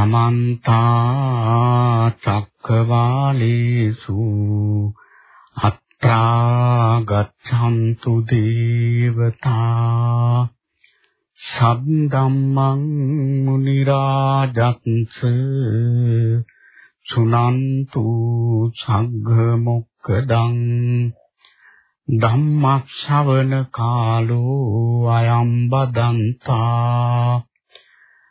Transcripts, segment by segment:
සමන්ත චක්කවාලේසු අත්‍රා ගච්ඡන්තු දේවතා සබ්ධම්මං මුනි රාජක්ස සුනන්තු සග්ග මොක්කදං ධම්මක්ෂවන කාලෝ අයම් බදන්තා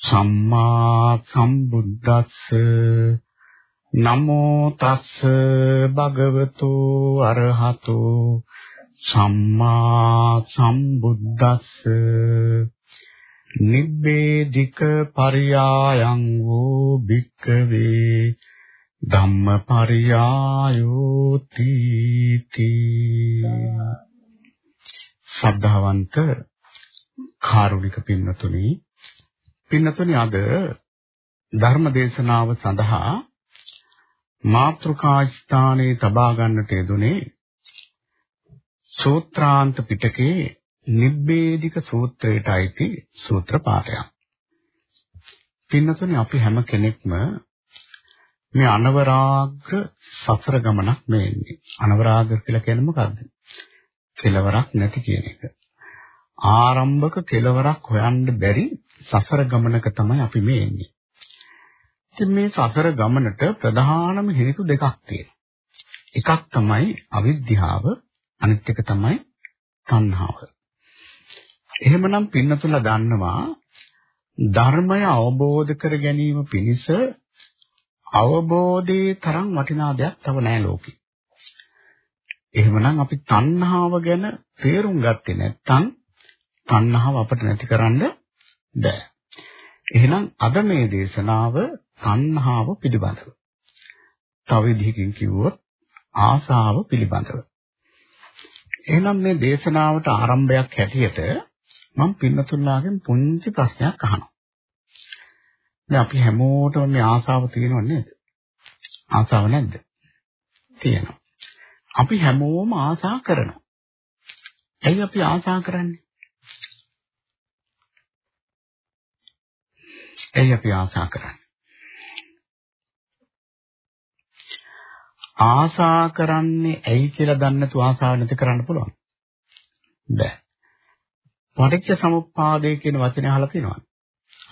සම්මා සම්බුද්දස්ස. නමෝ තස්ස භගවතු අරහතු. සම්මා සම්බුද්දස්ස. නිබ්බේධික පරියායං වූ භික්ඛවේ. ධම්මපරියායෝ තීති. ශ්‍රද්ධාවන්ත කාරුණික පින්නතුනි පින්නතුනි අද ධර්ම දේශනාව සඳහා මාත්‍රිකා ස්ථානයේ තබා ගන්නට යෙදුනේ සූත්‍රාන්ත පිටකේ නිබ්බේධික සූත්‍රයට අයිති සූත්‍ර පාඨයක්. පින්නතුනි අපි හැම කෙනෙක්ම මේ අනවරාග්‍ර සසර ගමනක් මේ ඉන්නේ. අනවරාග්‍ර කියලා කියන්නේ මොකද්ද? කෙලවරක් නැති කියන එක. ආරම්භක කෙලවරක් හොයන්න බැරි සසර ගමනක තමයි අපි මේ එන්නේ. ඉතින් මේ සසර ගමනට ප්‍රධානම හේතු දෙකක් තියෙනවා. එකක් තමයි අවිද්‍යාව, අනිත් එක තමයි තණ්හාව. එහෙමනම් පින්නතුලා දන්නවා ධර්මය අවබෝධ කර ගැනීම පිණිස අවබෝධයේ තරම් වටිනා දෙයක් තව නැහැ ලෝකේ. එහෙමනම් අපි තණ්හාව ගැන තේරුම් ගත්තේ නැත්නම් තණ්හාව අපිට නැති කරන්න බෑ. එහෙනම් අද මේ දේශනාව තණ්හාව පිළිබඳව. තව විදිහකින් කිව්වොත් ආසාව පිළිබඳව. එහෙනම් මේ දේශනාවට ආරම්භයක් හැටියට මම පින්නතුල්ලාගෙන් පුංචි ප්‍රශ්නයක් අහනවා. දැන් අපි හැමෝටම මේ ආසාව තියෙනව නේද? ආසාව නැද්ද? තියෙනවා. අපි හැමෝම ආසා කරනවා. ඇයි අපි ආසා කරන්නේ? ඇයි අපි ආසා කරන්නේ? ආසා කරන්නේ ඇයි කියලා දන්නේ නැතුව ආසාව නැති කරන්න පුළුවන්. බෑ. පටිච්ච සමුප්පාදය කියන වචනේ අහලා තියෙනවද?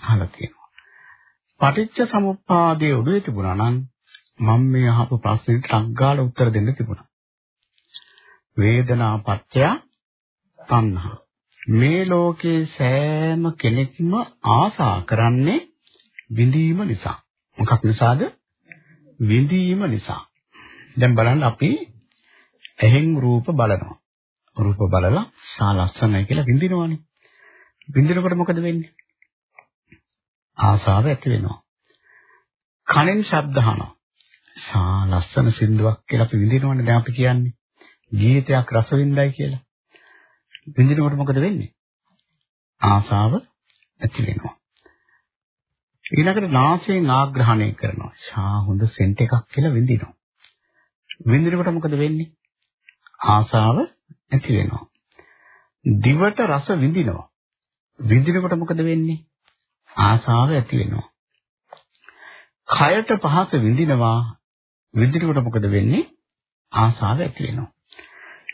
අහලා තියෙනවා. පටිච්ච සමුප්පාදයේ උඩේ තිබුණා නම් මම මේ අහපු ප්‍රශ්නෙට ටග්ගාල උත්තර දෙන්න තිබුණා. වේදනා පත්‍ය තණ්හා. මේ ලෝකේ සෑම කෙනෙක්ම ආසා කරන්නේ විඳීම නිසා. මොකක් නිසාද? විඳීම නිසා. දැන් බලන්න අපි ඇහෙන් රූප බලනවා. රූප බලලා සා ලස්සනයි කියලා විඳිනවනේ. විඳිනකොට මොකද වෙන්නේ? ආසාව ඇති වෙනවා. කනෙන් ශබ්ද අහනවා. සා ලස්සන සින්දුවක් කියලා අපි විඳිනවනේ දැන් අපි කියන්නේ. ගීතයක් රස විඳයි කියලා. විඳිනකොට මොකද වෙන්නේ? ආසාව ඇති වෙනවා. ඊළඟට නාසයෙන් ආග්‍රහණය කරනවා. ෂා හොඳ සෙන්ට් එකක් කියලා විඳිනවා. විඳිනකොට මොකද වෙන්නේ? ආසාව ඇති වෙනවා. දිවට රස විඳිනවා. විඳිනකොට මොකද වෙන්නේ? ආසාව ඇති වෙනවා. කයට පහස විඳිනවා. විඳිනකොට මොකද වෙන්නේ? ආසාව ඇති වෙනවා.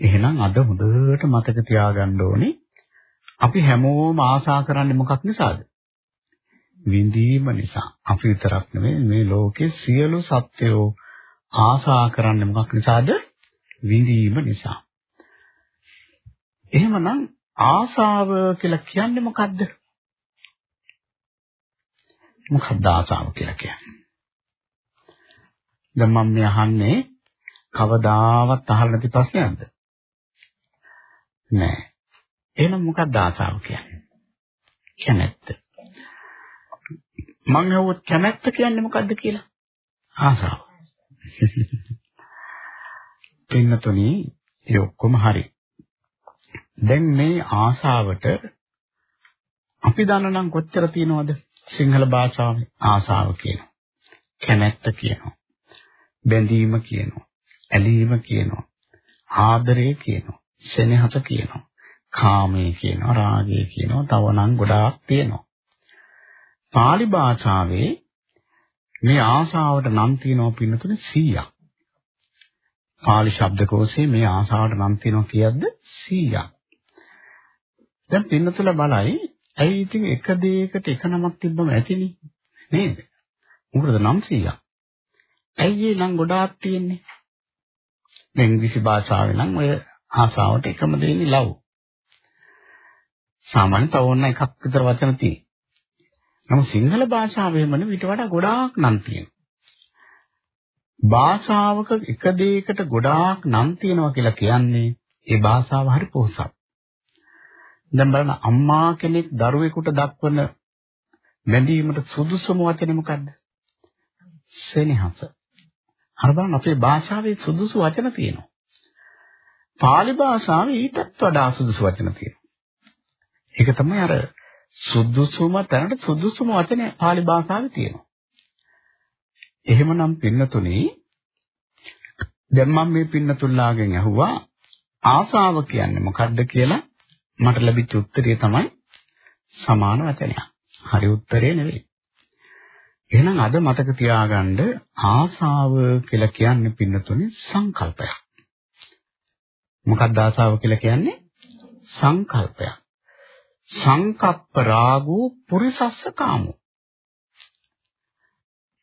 එහෙනම් අද හොඳට මතක තියාගන්න ඕනේ අපි හැමෝම ආසා කරන්නේ මොකක් නිසාද? විඳීම නිසා. අපි විතරක් නෙමෙයි මේ ලෝකේ සියලු සත්වයෝ ආසා කරන්නේ මොකක් නිසාද? විඳීම නිසා. එහෙමනම් ආසාව කියලා කියන්නේ මොකද්ද? මොකක්ද ආසාව කියලා කියන්නේ? දැන් මම මේ අහන්නේ කවදාවත් අහලා නැති ප්‍රශ්නයක්ද? නෑ. එහෙනම් මොකක්ද ආසාව කියන්නේ? කියන්නේ නැත්ද? මං අහුවොත් කැමැත්ත කියන්නේ මොකද්ද කියලා? ආසාව. පින්නතුනි ඒ ඔක්කොම හරි. දැන් මේ ආසාවට අපි දන්නනම් කොච්චර තියෙනවද? සිංහල භාෂාවේ ආසාව කියනවා. කැමැත්ත කියනවා. බැඳීම කියනවා. ඇලීම කියනවා. ආදරය කියනවා. සෙනෙහස කියනවා. කාමය කියනවා. රාගය කියනවා. තව නම් ගොඩාක් තියෙනවා. Pāli භාෂාවේ මේ ආසාවට නම් තියෙනවා පින්නතුනේ 100ක්. pāli ශබ්දකෝෂයේ මේ ආසාවට නම් තියෙනවා කියද්ද 100ක්. දැන් පින්නතුල බලයි ඇයි ඉතින් එක දෙයකට එක නමක් තිබ්බම ඇතිනේ නේද? මොකද නම් 100ක්. ඇයි ඒ නම් ගොඩාක් තියෙන්නේ? දැන් ඉංග්‍රීසි භාෂාවේ නම් ඔය ආසාවට එකම දෙන්නේ ලව්. සාමාන්‍ය තව ඕන එකක් විතර වචන තියෙයි. නමුත් සිංහල භාෂාවෙම ඊට වඩා ගොඩාක් නම් තියෙනවා. භාෂාවක එක දෙයකට ගොඩාක් නම් තියෙනවා කියලා කියන්නේ ඒ භාෂාව හරි පොහසත්. දැන් බලන්න අම්මා කෙනෙක් දරුවෙකුට දක්වන බැඳීමට සුදුසුම වචනේ මොකද්ද? සෙනෙහස. අර බලන්න අපේ භාෂාවේ සුදුසු වචන තියෙනවා. pāli භාෂාවේ ඊටත් වඩා සුදුසු වචන තියෙනවා. ඒක තමයි අර සුදුසුම තැනට සුදුසුම වචනේ pāli භාෂාවේ තියෙනවා. එහෙමනම් පින්නතුනේ දැන් මම මේ පින්නතුල්ලාගෙන් අහුවා ආසාව කියන්නේ මොකද්ද කියලා මට ලැබිච්ච උත්තරය තමයි සමාන වචනයක්. හරි උත්තරේ නෙවෙයි. එහෙනම් අද මතක තියාගන්න ආසාව කියලා කියන්නේ පින්නතුනේ සංකල්පයක්. මොකක්ද ආසාව කියලා කියන්නේ? සංකල්පයක්. සංකප්ප රාගෝ පුරිසස්ස කාමෝ.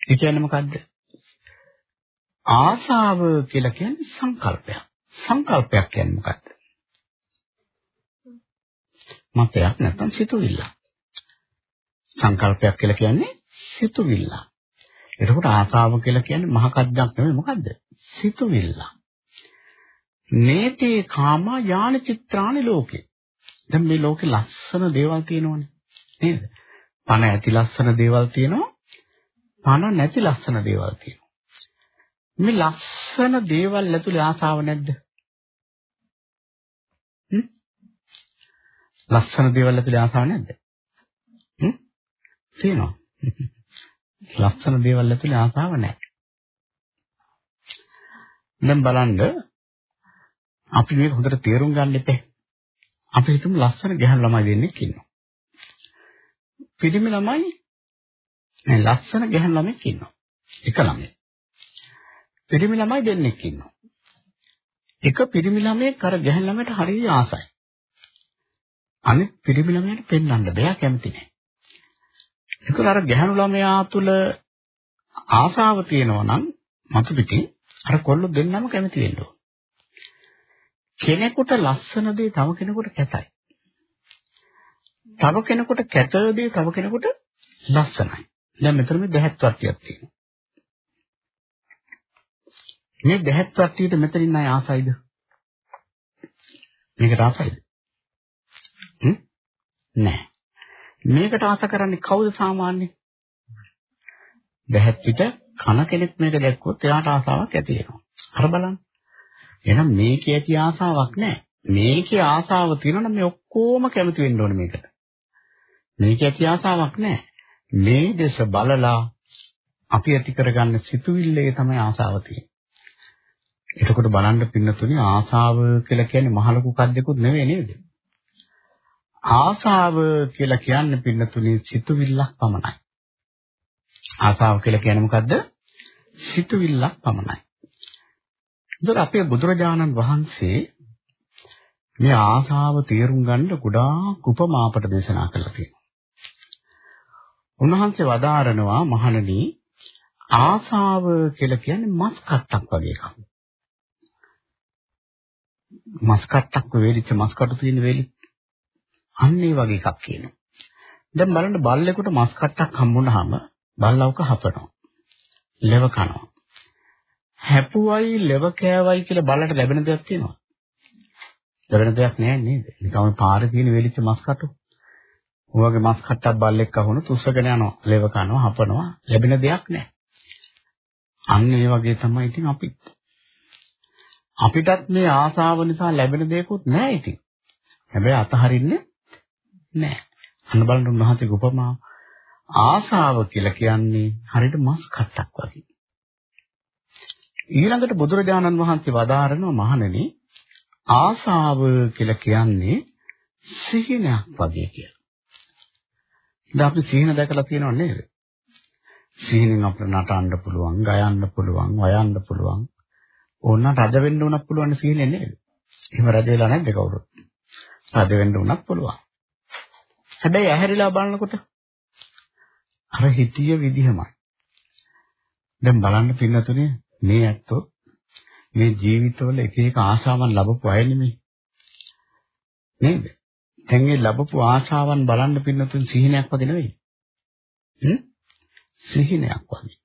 ඒ කියන්නේ මොකද්ද? ආසාව කියලා කියන්නේ සංකල්පයක්. සංකල්පයක් කියන්නේ මොකද්ද? මතයක් නැත්නම් සිතුවිල්ල. සංකල්පයක් කියලා කියන්නේ සිතුවිල්ල. එතකොට ආසාව කියලා කියන්නේ මහ කද්දක් නෙමෙයි මොකද්ද? සිතුවිල්ල. නේතේ කාම යාන චිත්‍රානි ලෝකේ. දැන් මේ ලෝකේ ලස්සන දේවල් තියෙනවනේ. නේද? පණ ඇති ලස්සන දේවල් තියෙනවා. පණ නැති ලස්සන දේවල් තියෙනවා. මේ ලස්සන දේවල් ඇතුලේ ආසාව නැද්ද? හ්ම්? ලස්සන දේවල් ඇතුලේ ආසාව නැද්ද? හ්ම්? තියෙනවා. ලස්සන දේවල් ඇතුලේ ආසාව නැහැ. දැන් බලන්න අපි මේක හොඳට තේරුම් ගන්න එපේ. අපි හිතමු ලස්සන ගැහැණු ළමයි දෙන්නෙක් ඉන්නවා. පිරිමි ළමයි නේ ලස්සන ගැහැණු ළමෙක් ඉන්නවා. එක ළමයි. පිරිමි ළමයි දෙන්නෙක් ඉන්නවා. එක පිරිමි ළමයෙක් අර ගැහැණු ළමයට හරිය ආසයි. අනිත් පිරිමි ළමයාට පෙන්වන්න බෑ කැමති නෑ. ඒකල අර ගැහැණු ළමයා තුල ආසාව තියෙනවා නම් මතු පිටින් අර කොල්ල දෙන්නම කැමති වෙන්න ඕන. කෙනෙකුට ලස්සන දේ තව කෙනෙකුට කැතයි. තව කෙනෙකුට කැත දේ තව කෙනෙකුට ලස්සනයි. දැන් මෙතන මේ දෙහත් වට්ටියක් තියෙනවා. මේ දෙහත් වට්ටියට මෙතනින් අය ආසයිද? මේකට ආසයිද? හ්ම්? නෑ. මේකට ආස කරන්නේ කවුද සාමාන්‍යයෙන්? දෙහත් පිට කන කෙනෙක් මේක දැක්කොත් එයාට ආසාවක් ඇති වෙනවා. අර බලන්න. එහෙනම් මේකේ ඇති ආසාවක් නැහැ. මේකේ ආසාව තියෙනවා නම් මේ ඔක්කොම කැමති වෙන්න ඕනේ මේකට. මේකේ ඇති ආසාවක් නැහැ. මේ දේශ බලලා අපි ඇති කරගන්න සිතුවිල්ලේ තමයි ආසාව තියෙන්නේ. එතකොට බලන්න පින්නතුනි ආසාව කියලා කියන්නේ මහ ලොකු කද්දකුත් නෙවෙයි නේද? ආසාව කියලා කියන්නේ පින්නතුනි සිතුවිල්ලක් පමණයි. ආසාව කියලා කියන්නේ මොකද්ද? සිතුවිල්ලක් පමණයි. ඒතර අපේ බුදුරජාණන් වහන්සේ මේ ආසාව තේරුම් ගන්න ගොඩාක් උපමා අපට දේශනා කළා තියෙනවා. උන්වහන්සේ වදාරනවා මහණනි ආසාව කියලා කියන්නේ මස් කට්ටක් වගේ එකක්. මස් කට්ටක් වේලිච්ච මස් කටු තියෙන වේලි. අන්න ඒ වගේ එකක් කියනවා. දැන් බලන්න බල්ලෙකුට මස් කට්ටක් හම්බුනහම බල්ලවක හපනවා. ලෙව කනවා. හැපුවයි ලෙව කෑවයි කියලා බලට ලැබෙන දෙයක් තියෙනවා. ලැබෙන දෙයක් නෑ නේද? නිකම් පාරේ තියෙන වෙලිච්ච මස් කටු. ඔයගේ මස් කට්ටක් බල්ලෙක් අහුණු තුස්සගෙන යනවා, ලෙව කනවා, හපනවා, ලැබෙන දෙයක් නැහැ. අන්න ඒ වගේ තමයි ඉතින් අපිත්. අපිටත් මේ ආසාව නිසා ලැබෙන දේකුත් නැහැ ඉතින්. හැබැයි අතහරින්නේ නැහැ. අන්න බලන්න උන්වහන්සේගේ උපමාව. ආසාව කියලා කියන්නේ හරියට මස් කට්ටක් වගේ. ඊළඟට බුදුරජාණන් වහන්සේ වදාරනවා මහණෙනි ආසාව කියලා කියන්නේ සිහිනයක් වගේ කියලා. දැන් අපි සිහින දැකලා තියෙනව නේද? සිහිනෙන් අපිට නටන්න පුළුවන්, ගයන්න පුළුවන්, වයන්න පුළුවන්. ඕන රජ වෙන්න උනත් පුළුවන් සිහිනේ නේද? එහෙම රජ වෙලා නැද්ද කවුරුත්? රජ වෙන්න උනත් පුළුවන්. හැබැයි ඇහැරිලා බලනකොට අර හිතිය විදිහමයි. දැන් බලන්න පින්නතුනේ මේ ඇත්තෝ මේ ජීවිතවල එක එක ආශාවන් ලැබපු අය නෙමෙයි. නේද? දැන් මේ ලැබපු ආශාවන් බලන්න පින්නතුන් සිහිනයක් වගේ නෙවෙයි. හ්ම්? සිහිනයක් වගේ.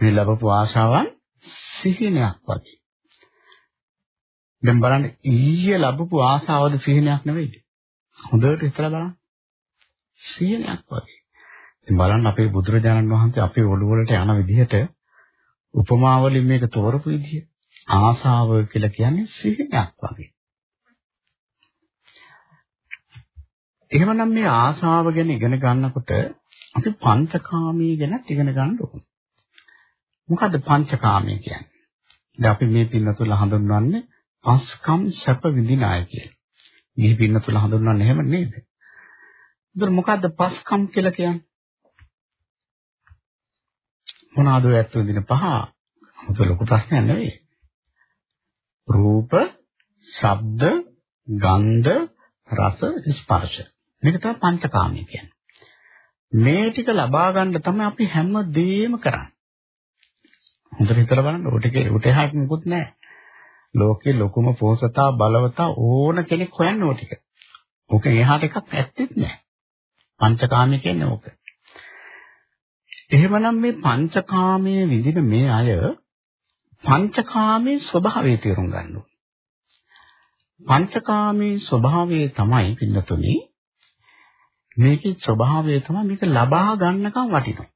මේ ලැබපු ආශාවන් සිහිනයක් වගේ. දැන් බලන්න ඊයේ ලැබපු ආශාවද සිහිනයක් නෙවෙයි. හොඳට හිතලා බලන්න. සිහිනයක් වගේ. ඉතින් බලන්න අපේ බුදුරජාණන් වහන්සේ අපේ ඔළුව වලට යන විදිහට උපමාවලින් මේක තෝරපු විදිය ආසාව කියලා කියන්නේ සිහිනයක් වගේ. එහෙමනම් මේ ආසාව ගැන ඉගෙන ගන්නකොට අපි පංචකාමී ගැන ඉගෙන ගන්න ඕනේ. මොකද්ද පංචකාමී කියන්නේ? දැන් අපි මේ පින්නතුල හඳුන්වන්නේ පස්කම් සැප විඳින අය කියලා. මේ පින්නතුල හඳුන්වන්නේ එහෙම නේද? ඒතර මොකද්ද පස්කම් කියලා කියන්නේ? මොනවාද ඔය ඇත්ත විඳින පහ? මොකද ලොකු ප්‍රශ්නයක් නෙවෙයි. රූප, ශබ්ද, ගන්ධ, රස, ස්පර්ශ. මේක තමයි පංචකාමී කියන්නේ. මේ ටික ලබා ගන්න තමයි අපි හැම දෙයක්ම කරන්නේ. හොඳට හිතලා බලන්න ඔය ටික උට එහාට මොකුත් නැහැ. ලෝකේ ලොකුම පෝසතා බලවතා ඕන කෙනෙක් හොයන්නේ ඔය ටික. ඕක එහාට එකක් ඇත්තෙත් නැහැ. පංචකාමී කියන්නේ ඕක. එහෙමනම් මේ පංචකාමයේ විඳින මේ අය පංචකාමයේ ස්වභාවය තේරුම් ගන්න ඕනේ. පංචකාමයේ ස්වභාවය තමයි පින්නතුනේ මේකේ ස්වභාවය තමයි මේක ලබා ගන්නකම් වටිනවා.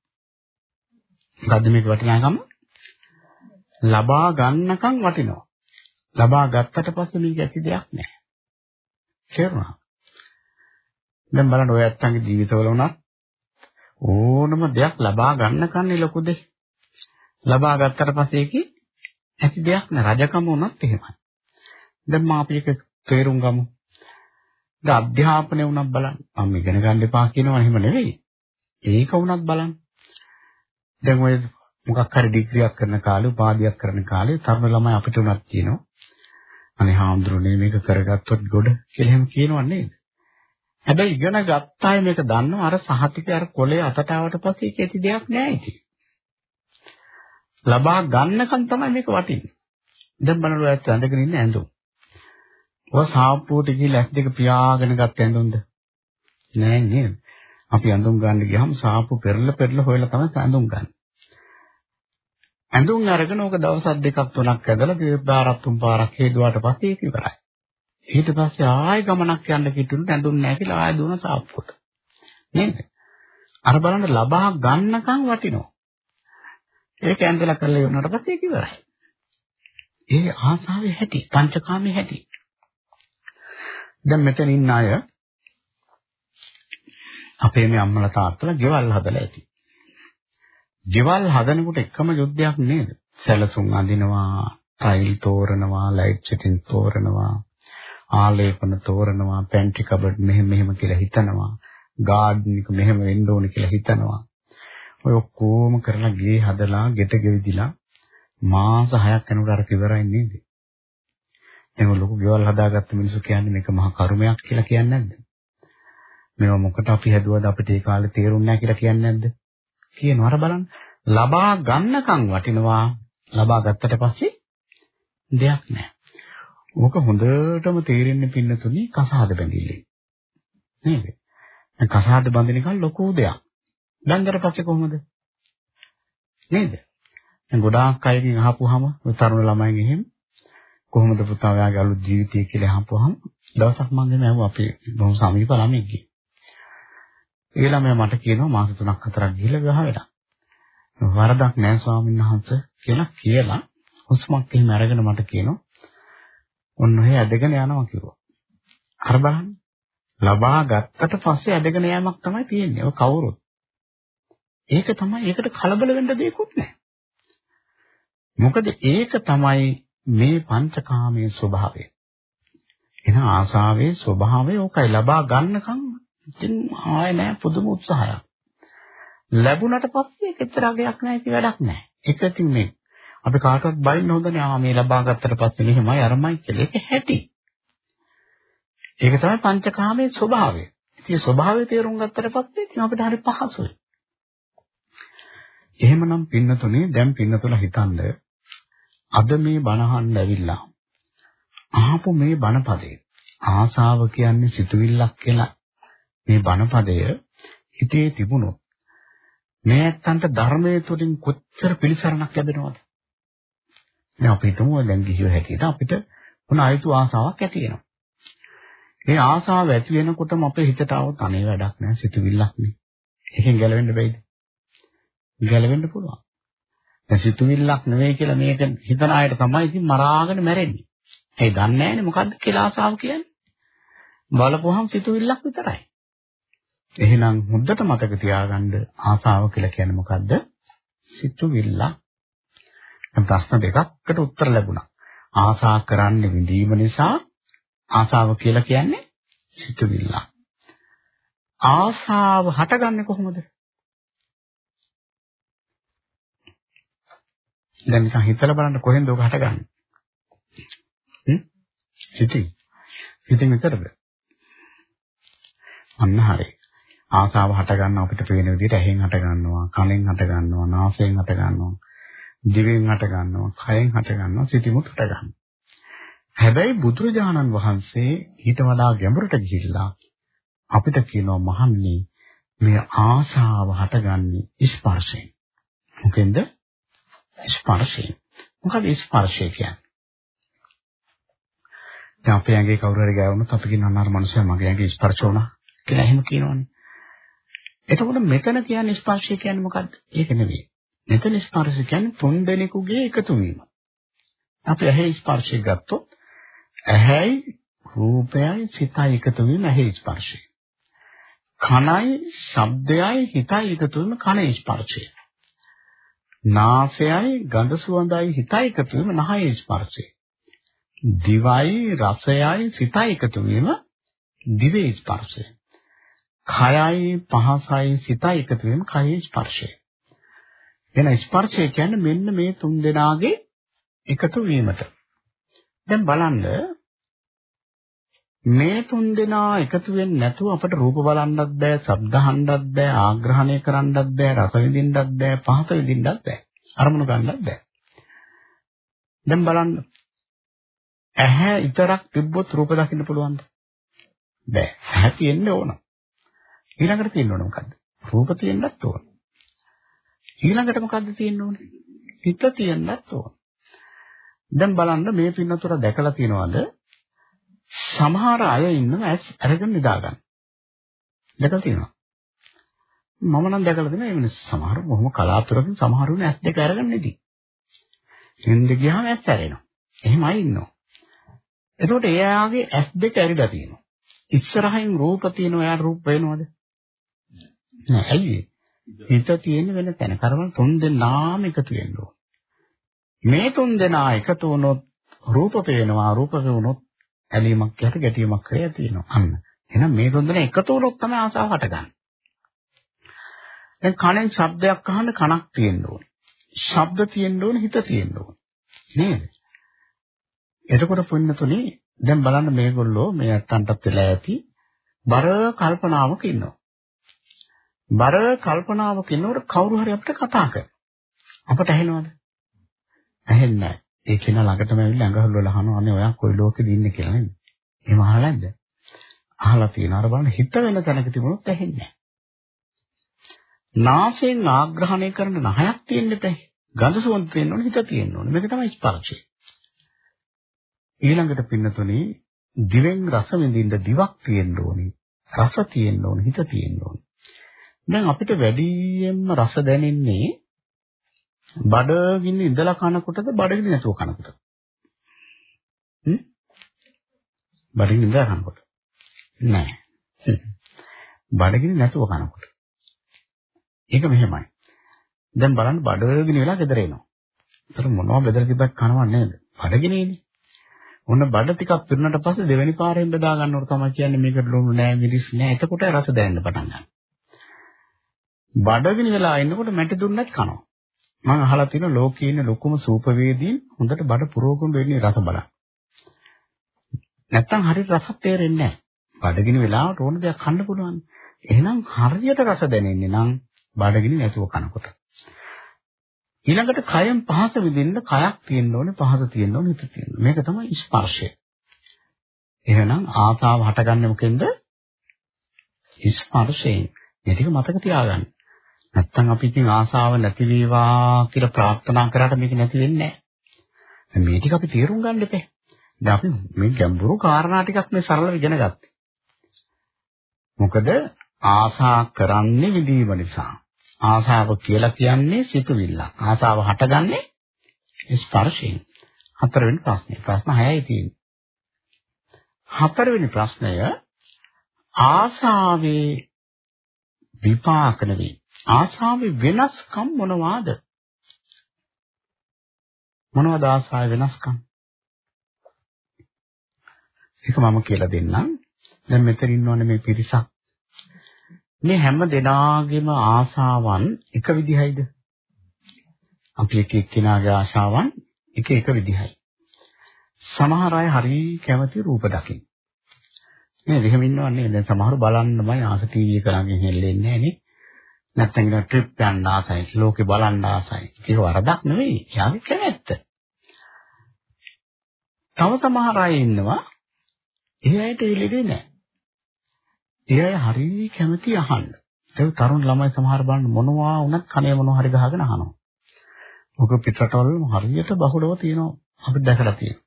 මොකද්ද මේක වටිනාකම? ලබා ගන්නකම් වටිනවා. ලබා ගත්තට පස්සේ මේක ඇති දෙයක් නෑ. තේරුණා? දැන් බලන්න ඔය ඇත්තන්ගේ ජීවිතවල උනත් ඕනම දෙයක් ලබා ගන්න කන්නේ ලොකු දෙයක්. ලබා ගත්තට පස්සේ ඒකේ ඇති දෙයක් නෑ. රජකම උනත් එහෙමයි. දැන් මා අපි එක තේරුම් ගමු. දැන් අධ්‍යාපනය උනත් බලන්න. මම ඉගෙන ගන්න එපා කියනවා එහෙම නෙවෙයි. ඒක උනත් බලන්න. දැන් ඔය මොකක් හරි ඩිග්‍රියක් කරන කාලේ උපාධියක් කරන කාලේ තරුණ ළමයි අපිට උනත් කියනවා. අනේ හාමුදුරනේ මේක කරගත්තොත් ගොඩ කියලා එහෙම කියනව නේද? හැබැයි ඉගෙන ගත්ත අය මේක දන්නවා අර සහතිකේ අර කොලේ අතට ආවට පස්සේ ඒක ඇති දෙයක් නෑ ඉතින්. ලබා ගන්නකන් තමයි මේක වටින්නේ. දැන් බලන්න ඔයත් ඇඳගෙන ඉන්න ඇඳුම්. ඔය සාප්පුවට ගිහලා ඇස් දෙක පියාගෙන ගත්ත ඇඳුම්ද? නෑ නේද? අපි ඇඳුම් ගන්න ගියහම සාප්පු පෙරලා පෙරලා හොයලා තමයි ඇඳුම් ගන්න. ඇඳුම් අරගෙන ඕක දවස් දෙකක් තුනක් ඇදලා දෙපාරක් තුන් පාරක් හේදුවාට පස්සේ ඒක ඉවරයි. ඊට පස්සේ ආයෙ ගමනක් යන්න කිට්ටුනට ඇඳුම් නැහැ කියලා ආයෙ දුවන සාප්පුවට. නේද? අර බලන්න ලබා ගන්නකම් වටිනවා. ඒක ඇඳලා කරලා ඉවරනට පස්සේ ඒක ඉවරයි. ඒ ආසාවේ හැටි, පංචකාමයේ හැටි. දැන් මෙතන ඉන්න අය අපේ මේ අම්මලා තාත්තලා ගෙවල් හදලා ඇති. ගෙවල් හදනකොට එකම යුද්ධයක් නේද? සැලසුම් අඳිනවා, ටයිල් තෝරනවා, ලයිට් සෙටින් තෝරනවා, ආලේපන තෝරනවා, පැන්ට්‍රි කබඩ් මෙහෙම මෙහෙම කියලා හිතනවා, ගාඩන් එක මෙහෙම වෙන්න ඕන කියලා හිතනවා. ඔය ඔක්කොම කරලා ගේ හදලා, ගෙට ගෙවිදිලා මාස 6ක් යනකොට අර ඉවරයි නේද? එහෙම ලොකු ගෙවල් හදාගත්ත මිනිස්සු කියන්නේ මේක මහා කර්මයක් කියලා කියන්නේ නැද්ද? මේවා මොකට අපි හැදුවද අපිට ඒ කාලේ තේරුන්නේ නැහැ කියලා කියන්නේ නැද්ද? කියනවා අර බලන්න. ලබා ගන්නකම් වටිනවා. ලබා ගත්තට පස්සේ දෙයක් නැහැ. ඕක හොඳටම තේරෙන්නේ පින්නතුනි කසාද බැඳිල්ලේ. නේද? දැන් කසාද බඳින එක ලොකු දෙයක්. බැඳලා පස්සේ කොහොමද? නේද? දැන් ගොඩාක් අයගෙන් අහපුවාම ඔය තරුණ ළමයින් එහෙම කොහොමද පුතා ඔයාගේ අලුත් ජීවිතය කියලා අහපුවාම දවසක් මම ගෙන ඇහුවා අපි බොහොම සමීප ළමෙක්ගේ. ඒ ළමයා මට කියනවා මාස 3ක් 4ක් ගිහලා විවාහ වෙලා. වරදක් නෑ ස්වාමීන් වහන්සේ කියලා කියලා හුස්මක් එහෙම අරගෙන මට කියනවා ඔන්න ඔය ඇදගෙන යනවා කිව්වා. අර බලන්න. ලබා ගත්තට පස්සේ ඇදගෙන යෑමක් තමයි තියෙන්නේ. ඔය කවුරුත්. ඒක තමයි ඒකට කලබල වෙන්න දෙයක්වත් නැහැ. මොකද ඒක තමයි මේ පංචකාමයේ ස්වභාවය. එන ආසාවේ ස්වභාවය ඕකයි ලබා ගන්නකම් ඉතින් ආය නෑ පුදුම උත්සාහයක්. ලැබුණට පස්සේ ඒකට රගයක් නැහැ ඉති වැඩක් නැහැ. ඒක ඉතින් මේ අපි කාටවත් බයින්න හොඳ නෑ. ආ මේ ලබා ගත්තට පස්සේ මෙහෙමයි අරමයි කියලා. ඒක හැටි. ඒක තමයි පංචකාමයේ ස්වභාවය. ඉතින් ස්වභාවය තේරුම් ගත්තට පස්සේ ඉතින් අපිට හරි පහසුයි. එහෙමනම් පින්නතුනේ දැන් පින්නතුල හිතනද අද මේ බණහන් ඇවිල්ලා ආපු මේ බණපදේ ආසාව කියන්නේ සිතුවිල්ලක් කියලා මේ බණපදය හිතේ තිබුණොත් මේ ඇත්තන්ට ධර්මයේ තුලින් කොච්චර පිළිසරණක් ලැබෙනවද? දැන් අපි හිතමු දැන් ගිහිව හැටියට අපිට මොන අයිතු ආසාවක් ඇති වෙනවා. ඒ ආසාව ඇති වෙනකොටම අපේ හිතට આવත් අනේ වැඩක් නෑ සිතුවිල්ලක් නේ. එකෙන් ගැලවෙන්න බැයිද? ගැලවෙන්න පුළුවන්. දැන් සිතුවිල්ලක් නෙවෙයි කියලා මේක හිතන අයට තමයි ඉතින් මරාගෙන මැරෙන්නේ. ඒ දන්නේ නැහැනේ මොකද්ද කියලා ආසාව කියන්නේ. බලපුවහම සිතුවිල්ලක් විතරයි. එහෙනම් හොඳට මතක තියාගන්න ආසාව කියලා කියන්නේ මොකද්ද? සිතුවිල්ලක්. ප්‍රශ්න දෙකකට උත්තර ලැබුණා. ආසා කරන්නේ විඳීම නිසා ආසාව කියලා කියන්නේ සිතුවිල්ල. ආසාව හටගන්නේ කොහොමද? දැන් නිකන් හිතලා බලන්න කොහෙන්ද ඔක හටගන්නේ? හ්ම්? සිතින්. සිතින් විතරද? අන්න හරි. ආසාව හට ගන්න අපිට පේන විදිහට ඇහෙන් හට ගන්නවා, කනෙන් හට ගන්නවා, නාසයෙන් හට ගන්නවා, දිවෙන් හට ගන්නවා, කයෙන් හට ගන්නවා, සිතිමුත් හට ගන්නවා. හැබැයි බුදුරජාණන් වහන්සේ ඊට වඩා ගැඹුරට ගිහිල්ලා අපිට කියනවා මහන්නේ මේ ආශාව හටගන්නේ ස්පර්ශයෙන්. මොකෙන්ද? ස්පර්ශයෙන්. මොකද ස්පර්ශය කියන්නේ? දැන් අපේ ඇඟේ කවුරු හරි ගෑවුනොත් අපි කියනවා අනාර මනුස්සයා මගේ ඇඟේ ස්පර්ශ වුණා කියලා එහෙම කියනවනේ. එතකොට මෙතන කියන්නේ ස්පර්ශය කියන්නේ මොකද්ද? ඒක නෙවෙයි. මෙතන ස්පර්ශ කියන්නේ තුන් දෙනෙකුගේ එකතු වීම. අපි ඇහි ස්පර්ශය ගත්තොත් ඇහැයි රූපයයි සිතයි එකතු වීම ඇහි ස්පර්ශය. කනයි ශබ්දයයි හිතයි එකතු වීම කනේ ස්පර්ශය. නාසයයි ගඳ සුවඳයි හිතයි එකතු වීම නහයේ ස්පර්ශය. දිවයි රසයයි සිතයි එකතු වීම දිවේ ස්පර්ශය. කයයි පහසයි සිතයි එකතු වීම කයේ ස්පර්ශය. එන ස්පර්ශය කියන්නේ මෙන්න මේ තුන් දෙනාගේ එකතු වීමට. දැන් බලන්න මේ තුන් දෙනා එකතු වෙන්නේ නැතුව අපට රූප බලන්නත් බෑ, ශබ්ද අහන්නත් බෑ, ආග්‍රහණය කරන්නත් බෑ, රස විඳින්නත් බෑ, පහස විඳින්නත් බෑ. අරමුණු ගන්නත් බෑ. දැන් බලන්න. ඇහැ විතරක් තිබ්බොත් රූප දකින්න පුළුවන්ද? බෑ. ඇහැ තියෙන්න ඕන. ඊළඟට තියෙන්න ඕන මොකද්ද? රූප තියෙන්නත් ඕන. ඊළඟට මොකද්ද තියෙන්න ඕනේ? හිත තියෙන්නත් ඕන. දැන් බලන්න මේ පින්නතොර දැකලා තියෙනවද? සමහර අය ඉන්නව ඇස් අරගෙන නිදා ගන්න. දැකලා තියෙනවා. මම නම් දැකලා තියෙනවා ඒ මිනිස්සු සමහර බොහොම කලාතුරකින් සමහරුන් ඇස් දෙක අරගෙන ඉදී. හින්ද ගියාම ඇස් ඇරෙනවා. එහෙමයි ඉන්නවා. එතකොට එයාගේ ඇස් දෙක ඇරිලා තියෙනවා. ඉස්සරහින් රූප තියෙනවා එයාට රූප පේනවද? නෑ ඇයි හිත තියෙන වෙන තැන. කරවල තුන් දෙනාම එකතු වෙන්න ඕන. මේ තුන් දෙනා එකතු වුණොත් රූප පේනවා රූප පේනොත් ඇලීමක් යට ගැටීමක් කරේ තියෙනවා. අන්න. එහෙනම් මේ තුන් දෙනා එකතු වුණොත් තමයි ආසාව හටගන්නේ. දැන් කනෙන් ශබ්දයක් අහන්න කනක් තියෙන්න ඕනේ. ශබ්ද තියෙන්න ඕනේ හිත තියෙන්න ඕනේ. නේද? එතකොට පුන්නතුනේ දැන් බලන්න මේගොල්ලෝ මේ අත්තන්ටත් වෙලා ඇති බර කල්පනාවක ඉන්නවා. බර කල්පනාවක ඉන්නකොට කවුරු හරි අපිට කතා කරනවා. අපට ඇහෙනවද? ඇහෙන්නේ නැහැ. ඒ කෙනා ළඟටම ඇවිල්ලා අඟහල් වල අහනවා අනේ ඔයා කොයි ලෝකෙද ඉන්නේ කියලා නේද? එහෙම අහලා නැද්ද? අහලා තියෙනවා. අර බලන්න හිත වෙන තැනක තිබුණොත් ඇහෙන්නේ නැහැ. නාසයෙන් ආග්‍රහණය කරන නහයක් තියෙන්න බෑ. ගඳ සුවඳ තියෙන්න ඕනේ හිත තියෙන්න ඕනේ. මේක තමයි ස්පර්ශය. ඊළඟට පින්නතුනේ දිවෙන් රස විඳින්න දිවක් තියෙන්න ඕනේ. රස තියෙන්න ඕනේ හිත තියෙන්න ඕනේ. දැන් අපිට වැඩියෙන්ම රස දැනෙන්නේ බඩගින්න ඉඳලා කනකොටද බඩගින්න නැතුව කනකොට? හ්ම්? බඩගින්න ඉඳලා කනකොට. නෑ. බඩගින්න නැතුව කනකොට. ඒක මෙහෙමයි. දැන් බලන්න බඩගිනි වෙලා ගෙදර එනවා. ඒතර මොනවා බෙදලා තිබ්බත් කනවන්නේ නේද? බඩගිනේනේ. ඔන්න බඩ ටිකක් පිරුණාට පස්සේ දෙවෙනි පාරෙන් බෙදා ගන්නකොට තමයි කියන්නේ මේකට ලුණු නෑ මිරිස් නෑ. එතකොට රස දැනෙන්න පටන් ගන්නවා. බඩගිනි වෙලා ඉන්නකොට මැටි දුන්නත් කනවා. මම අහලා තියෙන ලෝකයේ ඉන්න ලොකුම සූපවේදීන් හොඳට බඩ පුරෝගම වෙන්නේ රස බලන්න. නැත්තම් හරියට රසක් තේරෙන්නේ නැහැ. බඩගිනි වෙලාවට ඕන දෙයක් කන්න පුළුවන්. එහෙනම් හරියට රස දැනෙන්නේ නම් බඩගිනි නැතුව කනකොට. ඊළඟට කයෙන් පහස විඳින්න කයක් තියෙන්න ඕනේ පහස තියෙන්න ඕනේ හිත තියෙන්න. මේක තමයි ස්පර්ශය. එහෙනම් ආසාව හටගන්නේ මොකෙන්ද? ස්පර්ශයෙන්. මේ ටික මතක තියාගන්න. නැත්තම් අපි ඉතින් ආසාව නැති වේවා කියලා ප්‍රාර්ථනා කරාට මේක නැති වෙන්නේ නැහැ. මේ ටික අපි තේරුම් ගන්න එපේ. දැන් අපි මේ ගැඹුරු කාරණා ටිකක් මේ සරලව ඉගෙන ගත්තා. මොකද ආසා කරන්නේ විදීම නිසා. ආසාව කියලා කියන්නේ සිතුවිල්ල. ආසාව හටගන්නේ ස්පර්ශයෙන්. හතරවෙනි ප්‍රශ්නේ. ප්‍රශ්න 6යි තියෙන්නේ. හතරවෙනි ප්‍රශ්නය ආසාවේ විපාක නෙවෙයි. ආසාවේ වෙනස්කම් මොනවාද? මොනවද ආසාවේ වෙනස්කම්? ඒක මම කියලා දෙන්නම්. දැන් මෙතන ඉන්නවනේ මේ පිරිසක්. මේ හැම දෙනාගේම ආසාවන් එක විදිහයිද? අපි එක එක්කෙනාගේ ආශාවන් එක එක විදිහයි. සමහර අය හරි කැමති රූප දකින්න. නේද? එහෙම ඉන්නවන්නේ. දැන් සමහරව බලන්නමයි ආස ටීවී එක ළඟින් හෙල්ලෙන්නේ නැහැ නේ. නැත්නම් ඉතින් ට්‍රිප් යන්න ආසයි, ලෝකේ බලන්න ආසයි. ඒක වරදක් නෙවෙයි. යාගේ කැමැත්ත. තව සමහර අය ඉන්නවා ඒ අයට ඉලෙන්නේ නැහැ. ඒ අය හරිය කැමති අහන්න. ඒ තරුණ ළමයි සමහර බලන්න මොනවා වුණත් කනේ මොනවා හරි ගහගෙන අහනවා. මොක පිටරටවල හරියට බහුලව තියෙනවා අපිට දැකලා තියෙනවා.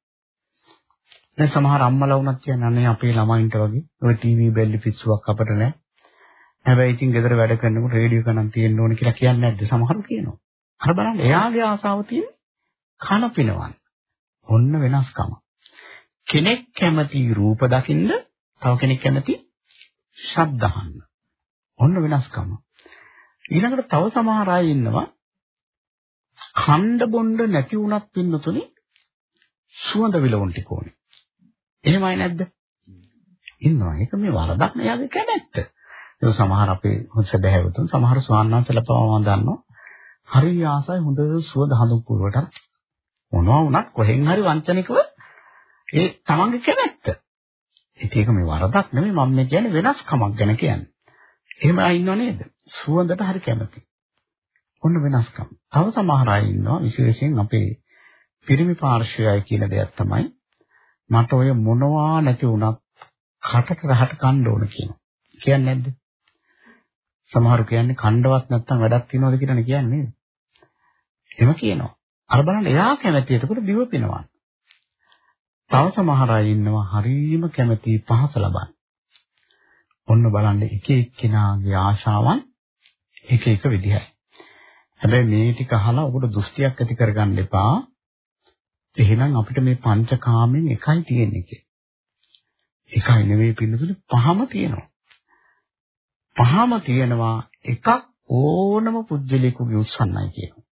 දැන් සමහර අම්මලා වුණත් කියන්නේ අනේ අපේ ළමයින්ට වගේ ඔය ටීවී බැල්ලි පිස්සුවක් අපිට නැහැ. හැබැයි ඉතින් ගෙදර වැඩ කරනකොට රේඩියෝ කනක් තියෙන්න ඕන කියලා කියන්නේ නැද්ද? සමහරු කියනවා. අර බලන්න එයාගේ ආසාව තියෙන්නේ කන පිනවන්න. ඔන්න වෙනස්කම. කෙනෙක් කැමති රූප දකින්න, තව කෙනෙක් කැමති ශබ්ද අහන්න. ඔන්න වෙනස්කම. ඊළඟට තව සමහර අය ඉන්නවා ඛණ්ඩ බොණ්ඩ නැති වුණත් පින්නතුනේ සුවඳ විලවුන් ටික ඕනේ. එහෙමයි නැද්ද? ඉන්නවා. ඒක මේ වරදක් නෑ යාගේ කැමැත්ත. ඒක සමහර අපේ සදහැවතුන් සමහර ස්වාමීන් පවම දන්නවා. හරි ආසයි හොඳ සුවඳ හඳුන් පුරවට මොනවා වුණත් කොහෙන් හරි වංචනිකව ඒ තමන්ගේ කැමැත්ත. ඒක මේ වරදක් නෙමෙයි මම මේ කියන්නේ වෙනස්කමක් ගැන කියන්නේ. එහෙම අය ඉන්නව නේද? සුවඳට හරි කැමති. ඔන්න වෙනස්කම්. තව සමහර අය ඉන්නවා විශේෂයෙන් අපේ පිරිමි පාර්ශ්වයයි කියන දෙයක් තමයි මට ඔය මොනවා නැති වුණත් කටට රහට කන්න ඕන කියනවා. කියන්නේ නැද්ද? සමහරු කියන්නේ කණ්ඩවත් නැත්තම් වැඩක් තියනවද කියලානේ කියන්නේ. එහෙම කියනවා. අර බලන්න එයා කැමති එතකොට දිව පිනවන්න. තව සමහර අය ඉන්නවා හරීම කැමති පහස ලබන්න. ඔන්න බලන්න එක එක්කෙනාගේ ආශාවන් එක එක විදිහයි. හැබැයි මේ ටික අහලා ඔබට දෘෂ්ටියක් ඇති කරගන්න එපා. එහෙනම් අපිට මේ පංචකාමෙන් එකයි තියෙන්නේ කිය. එකයි නෙවෙයි පින්නතුනේ පහම තියෙනවා. පහම තියෙනවා එකක් ඕනම පුජ්‍යලේකුගේ උස්සන්නයි කියනවා.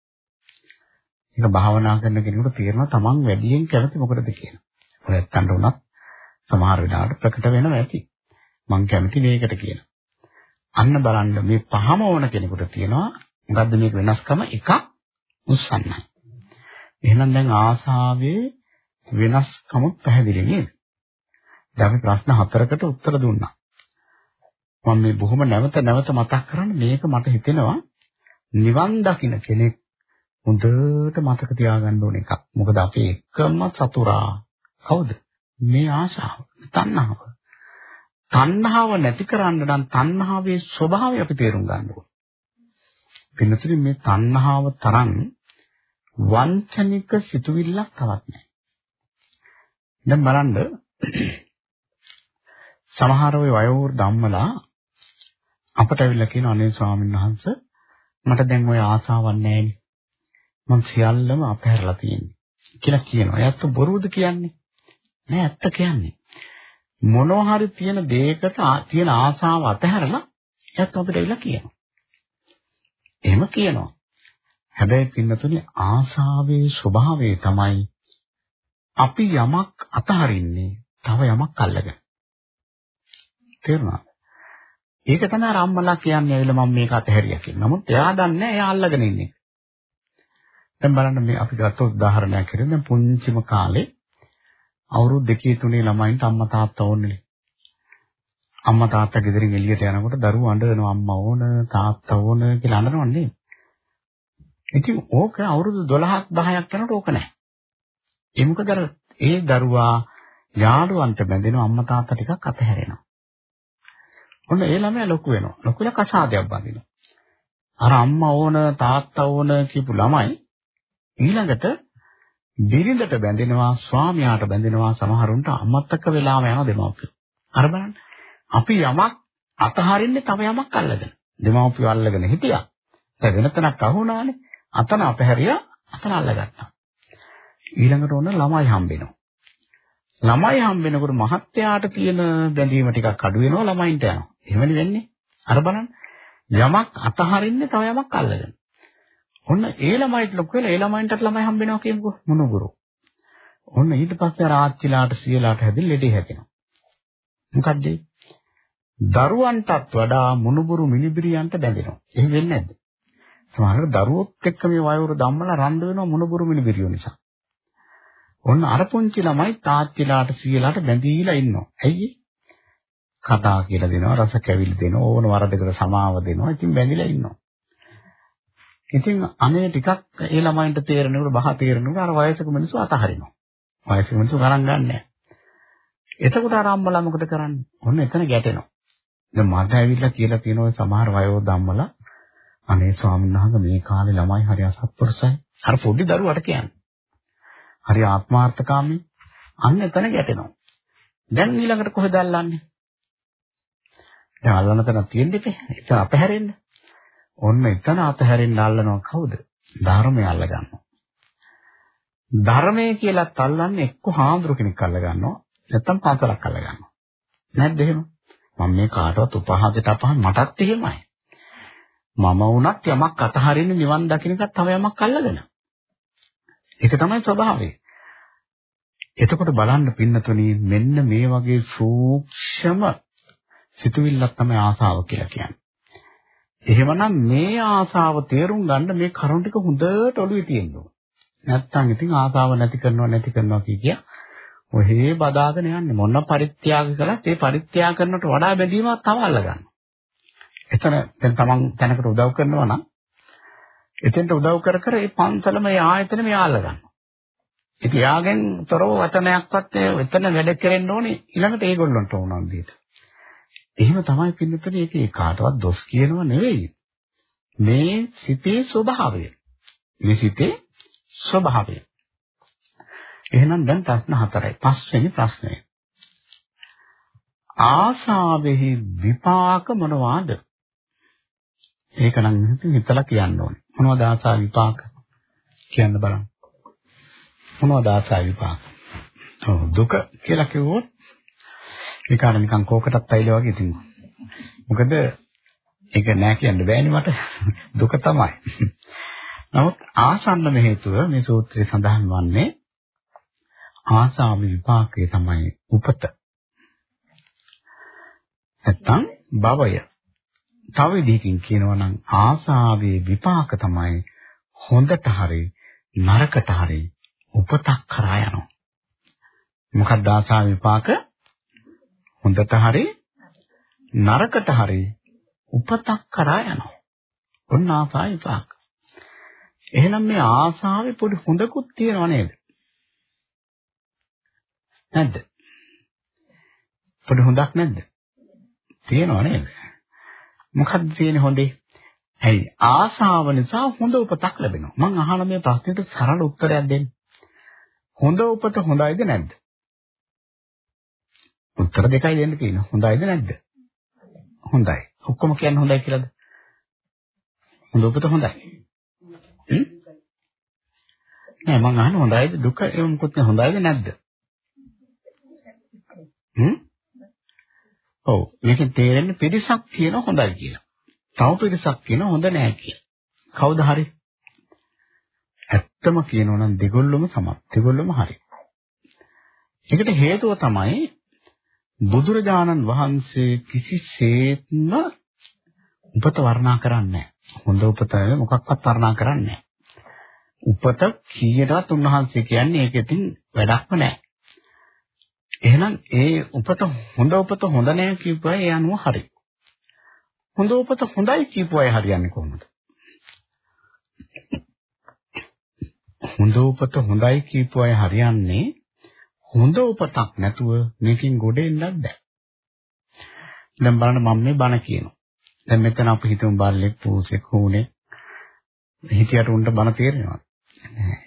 ඒක භාවනා කරන කෙනෙකුට තේරෙනවා තමන් වැඩියෙන් කැමති මොකටද කියලා. ඔයත් අන්න උනත් සමහර වෙලාවට ප්‍රකට වෙනවා ඇති. මං කැමති මේකට කියලා. අන්න බලන්න මේ පහම ඕන කෙනෙකුට තියෙනවා මොකද්ද මේක වෙනස්කම එකක් උස්සන්නයි. එහෙනම් දැන් ආසාවේ වෙනස්කම පැහැදිලි නේද? දැන් අපි ප්‍රශ්න හතරකට උත්තර දුන්නා. මම මේ බොහොම නැවත නැවත මතක් කරන්නේ මේක මට හිතෙනවා නිවන් දකින්න කෙනෙක් හොඳට මතක තියාගන්න ඕන එකක්. මොකද අපේ එකම සතුරා කවුද? මේ ආශාව, තණ්හාව. තණ්හාව නැති කරන්න නම් තණ්හාවේ ස්වභාවය අපි තේරුම් ගන්න ඕනේ. පින්නතුනි මේ තණ්හාව තරම් වංචනික සිතුවිල්ලක් තවත් නැහැ. දැන් බලන්න සමහර ওই වයෝ ධම්මලා අපට ඇවිල්ලා කියන අනේ ස්වාමීන් වහන්සේ මට දැන් ওই ආසාවක් නැහැනේ. මම සියල්ලම අපහැරලා තියෙන්නේ කියලා කියනවා. එයාත් බොරුද කියන්නේ? නෑ ඇත්ත කියන්නේ. මොනවා හරි තියෙන දෙයකට තියෙන ආසාව අතහැරලා එයාත් අපිට ඇවිල්ලා කියනවා. එහෙම කියනවා. හැබැයි පින්නතුනේ ආසාවේ ස්වභාවය තමයි අපි යමක් අතහරින්නේ තව යමක් අල්ලගෙන. තේරුණාද? ඒක තමයි රම්මලා කියන්නේ ඇවිල්ලා මම මේක අතහැරියා කියලා. නමුත් එයා දන්නේ එයා අල්ලගෙන ඉන්නේ. දැන් බලන්න මේ අපි ගත්ත උදාහරණයක් හැටියට දැන් පුංචිම කාලේ අවුරුදු දෙකේ තුනේ ළමයින්ට අම්මා තාත්තා ඕනේ. අම්මා තාත්තා ගෙදරින් එළියට යනකොට දරුවෝ අඬනවා අම්මා ඕන තාත්තා ඕන කියලා අඬනවන්නේ. ඉතින් ඕක අවුරුදු 12ක් 10ක් යනකොට ඕක නැහැ. ඒ මොකද ඒ දරුවා යාළුවන්ට බැඳෙනවා අම්මා තාත්තා ටිකක් අතහැරෙනවා. ඔන්න ඒ ළමයා ලොකු වෙනවා. ලොකු වෙලා කසාදයක් බඳිනවා. අර අම්මා ඕන තාත්තා ඕන කියපු ළමයි ඊළඟට බිරිඳට බැඳෙනවා ස්වාමියාට බැඳෙනවා සමහරුන්ට අමතක වෙලාම යන දෙමව්පියෝ. අර බලන්න. අපි යමක් අතහරින්නේ තව යමක් අල්ලගෙන. දෙමව්පියෝ අල්ලගෙන හිටියා. දැන් වෙන තැනක් අහුණානේ. අතන අපහැරියා අතන අල්ලගත්තා. ඊළඟට ඔන්න ළමයි හම්බෙනවා. ළමයි හම්බෙනකොට මහත්යාට තියෙන බැඳීම ටිකක් අඩු වෙනවා ළමයින්ට යනවා. එහෙමනේ වෙන්නේ. අර බලන්න. යමක් අතහරින්නේ තව යමක් අල්ලගෙන. ඔන්න ඒ ළමයිට ලොකු වෙලා ඒ ළමයින්ටත් ළමයි හම්බෙනවා කියමුකෝ මොනුගුරු. ඔන්න ඊට පස්සේ ආච්චිලාට සියලාට හැදින් ලෙඩේ හැදෙනවා. මොකද්ද? දරුවන්ටත් වඩා මුණුබුරු මිනිබිරියන්ට බැඳෙනවා. එහෙම වෙන්නේ නැද්ද? සමහරවිට දරුවොත් එක්ක මේ වයවර ධම්මලා රණ්ඩු වෙනවා මුණුබුරු මිනිබිරියෝ නිසා. ඔන්න අර පුංචි ළමයි තාච්චිලාට සියලාට බැඳීලා ඉන්නවා. ඇයි කතා කියලා දෙනවා, රස කැවිලි දෙනවා, ඕන වරදකට සමාව දෙනවා. ඉතින් බැඳිලා ඉන්නවා. ඉතින් අනේ ටිකක් ඒ ළමයින්ට තේරෙනකොට බහ තේරෙනකොට අර වයසක මිනිස්සු අතහරිනවා. වයසක මිනිස්සු ගණන් ගන්නෑ. එතකොට අර අම්මලා මොකද කරන්නේ? ඔන්න එතන ගැටෙනවා. දැන් මට ඇවිල්ලා කියලා තියෙනවා සමහර වයෝ ධම්මලා අනේ ස්වාමීන් වහන්සේ මේ කාලේ ළමයි හරි අසත්පුරුසයි. අර පොඩි දරුවට කියන්නේ. හරි ආත්මාර්ථකාමී. අන්න එතන ගැටෙනවා. දැන් ඊළඟට කොහෙද අල්ලන්නේ? දැන් අල්ලන තැන තියෙන්නේ ඒක අපහැරෙන්න. ඔන්න එතන අතහැරෙන්න අල්ලනවා කවුද? ධර්මය අල්ල ගන්නවා. ධර්මය කියලාත් අල්ලන්නේ එක්ක හාමුදුරු කෙනෙක් අල්ල ගන්නවා නැත්නම් පාසලක් අල්ල ගන්නවා. නැද්ද එහෙම? මම මේ කාටවත් උපහාසයට අපහන් මටත් එහෙමයි. මම වුණත් යමක් අතහරින්න නිවන් දකින්න එකත් තව යමක් අල්ලගෙන. ඒක තමයි ස්වභාවය. එතකොට බලන්න පින්නතුනි මෙන්න මේ වගේ සූක්ෂම සිතුවිල්ලක් තමයි ආසාව කියලා කියන්නේ. එහෙමනම් මේ ආසාව තේරුම් ගන්න මේ කරුණ ටික හොඳට ඔළුවේ තියෙන්න ඕන. නැත්තම් ඉතින් ආසාව නැති කරනවා නැති කරනවා කිය ඔහේ බදාගෙන යන්නේ මොන පරිත්‍යාග කළත් ඒ පරිත්‍යාග කරනට වඩා බැඳීමක් තව අල්ල ගන්නවා. එතන දැන් තමන් තැනකට උදව් කරනවා නම් එතෙන්ට උදව් කර කර මේ පන්සල මේ ආයතන මේ අල්ල ගන්නවා. ඉතින් යාගෙන් තොරව වචනයක්වත් එතන වැඩ කරෙන්න ඕනේ ඊළඟට ඒගොල්ලන්ට උනන් දෙයට. එහෙම තමයි පින්නතුනේ ඒකේ කාටවත් දොස් කියනව නෙවෙයි. මේ සිතේ ස්වභාවය. මේ සිතේ ස්වභාවය. එහෙනම් දැන් ප්‍රශ්න හතරයි. පස්වෙනි ප්‍රශ්නය. ආසාවෙහි විපාක මොනවාද? ඒක නම් හිතලා කියන්න ඕනේ. මොනවද ආසා විපාක? කියන්න බලන්න. මොනවද ආසා විපාක? ඔව් දුක කියලා කිව්වොත් ඒක අර නිකන් කෝකටත් ඇයිලා වගේ ඉතින්. මොකද ඒක නෑ කියන්න බෑනේ මට. දුක තමයි. නමුත් ආසන්නම හේතුව මේ සූත්‍රයේ සඳහන් වන්නේ ආසාව විපාකයේ තමයි උපත. නැත්තම් භවය. තව විදිහකින් කියනවා නම් ආසාවේ විපාක තමයි හොඳට හරි නරකට හරි උපතක් කරා යනවා. මොකක්ද ආසාව විපාක? හොඳට හරි නරකට හරි උපතක් කරා යනවා. ඔන්න ආසා විපාක. එහෙනම් මේ ආසාවේ පොඩි හොඳකුත් තියෙනව නේද? නැද්ද? පොඩි හොඳක් නැද්ද? තියෙනව නේද? මොකක්ද තියෙන්නේ හොඳේ? ඇයි ආසාව නිසා හොඳ උපතක් ලැබෙනවා. මම අහන මේ ප්‍රශ්නෙට සරල උත්තරයක් දෙන්න. හොඳ උපත හොඳයිද නැද්ද? උත්තර දෙකයි දෙන්න තියෙනවා. හොඳයිද නැද්ද? හොඳයි. ඔක්කොම කියන්නේ හොඳයි කියලාද? හොඳ උපත හොඳයි. නෑ මං අහන්නේ හොඳයිද දුක ඒ මොකොත් නෑ හොඳයිද නැද්ද? හ්ම්? ඔව් මේකෙන් තේරෙන්නේ පිරිසක් කියන හොඳයි කියලා. තව පිරිසක් කියන හොඳ නෑ කියලා. කවුද හරි? ඇත්තම කියනවා නම් දෙගොල්ලොම සමත්. දෙගොල්ලොම හරි. ඒකට හේතුව තමයි බුදුරජාණන් වහන්සේ කිසිසේත්ම උපත වර්ණනා කරන්නේ හොඳ උපත මොකක්වත් වර්ණනා කරන්නේ උපත කීයටවත් උන්වහන්සේ කියන්නේ ඒක ඉතින් වැඩක්ම නැහැ. එහෙනම් ඒ උපත හොඳ උපත හොඳ නැහැ කියපුවා ඒ අනුව හරි. හොඳ උපත හොඳයි කියපුවා හරියන්නේ කොහොමද? හොඳ උපත හොඳයි කියපු අය හරියන්නේ හොඳ උපතක් නැතුව මේකෙන් ගොඩ එන්නත් බෑ. දැන් බලන්න මම මේ බණ කියනවා. දැන් මෙතන අපි හිතමු බල්ලෙක් පූසෙක් හුනේ හිතියට උන්ට බණ තේරෙනවා. නෑ.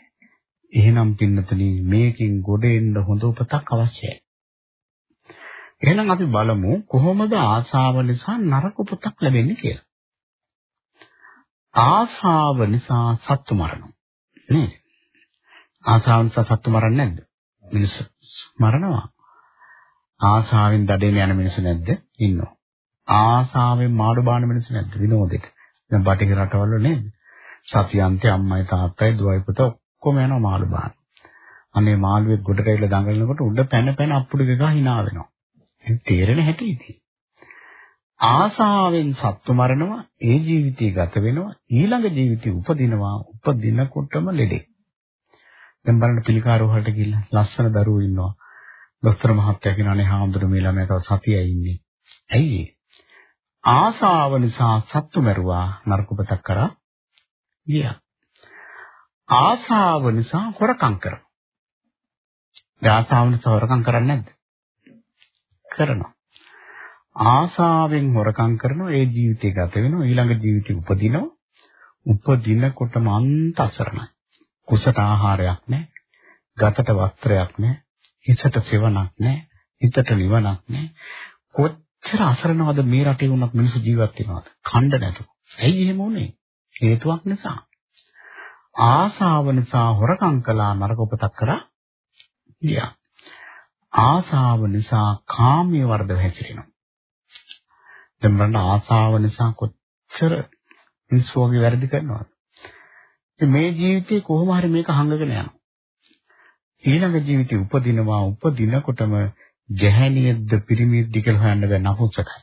එහෙනම් පින්නතුනි මේකෙන් ගොඩ එන්න හොඳ උපතක් අවශ්‍යයි. එහෙනම් අපි බලමු කොහොමද ආශාව නිසා නරක උපතක් ලැබෙන්නේ කියලා. ආශාව නිසා සත්තු මරනවා. නේද? ආශාව නිසා සත්තු මරන්නේ නැද්ද? මිනිස්සු මරනවා. ආශාවෙන් දඩේන යන මිනිස්සු නැද්ද? ඉන්නවා. ආශාවෙන් මාළු බාන මිනිස්සු නැද්ද? විනෝදෙට. දැන් බටහිර රටවල නේද? සතියන්තේ අම්මයි තාත්තයි දුවයි පුතා ඔක්කොම යනවා මාළු බාන. අනේ මාළුවෙක් ගොඩට ඇවිල්ලා දඟලනකොට උඩ පැන පැන අප්පුඩු ගගා hina වෙනවා. තේරෙන හැටි ඉතින්. ආසාවෙන් සත්තු මරනවා ඒ ජීවිතය ගත වෙනවා ඊළඟ ජීවිතය උපදිනවා උපදිනකොටම ලෙඩේ දැන් බලන්න පිළිකාරෝහලට ගිහිල්ලා ලස්සන දරුවෝ ඉන්නවා. දොස්තර මහත්තයා කියනවානේ හාමුදුරුවෝ මේ ළමයා තව සතියයි ඉන්නේ. ඇයි ආසාව නිසා සත්තු මරුවා නරකපතක් කරා ගියා. ආසාව නිසා හොරකම් කරනවා. ආසාව නිසා හොරකම් කරන්නේ නැද්ද? කරනවා. ආසාවෙන් හොරකම් කරනවා ඒ ජීවිතය ගත වෙනවා ඊළඟ ජීවිතේ උපදිනවා උපදිනකොටම අන්ත අසරණයි කුසට ආහාරයක් නැහැ. ගතට වස්ත්‍රයක් නැහැ. හිසට සෙවණක් නැහැ. හිතට නිවනක් නැහැ. කොච්චර අසරණවද මේ රටේ වුණත් මිනිස්සු ජීවත් වෙනවද? කණ්ඩ නැතුව. ඇයි එහෙම උනේ? හේතුවක් නිසා. ආසාව නිසා හොරකම් කළා නරක උපතක් කරා ගියා. ආසාව නිසා කාමයේ වර්ධව හැසිරෙනවා. දැන් බලන්න ආසාව නිසා කොච්චර මිනිස්සු වගේ වැරදි කරනවද? මේ ජීවිතේ කොහොම හරි මේක හංගගෙන යනවා. ඊළඟ ජීවිතේ උපදිනවා උපදිනකොටම ගැහැණියක්ද පිරිමියෙක්ද කියලා හොයන්න බෑ නපුසකයි.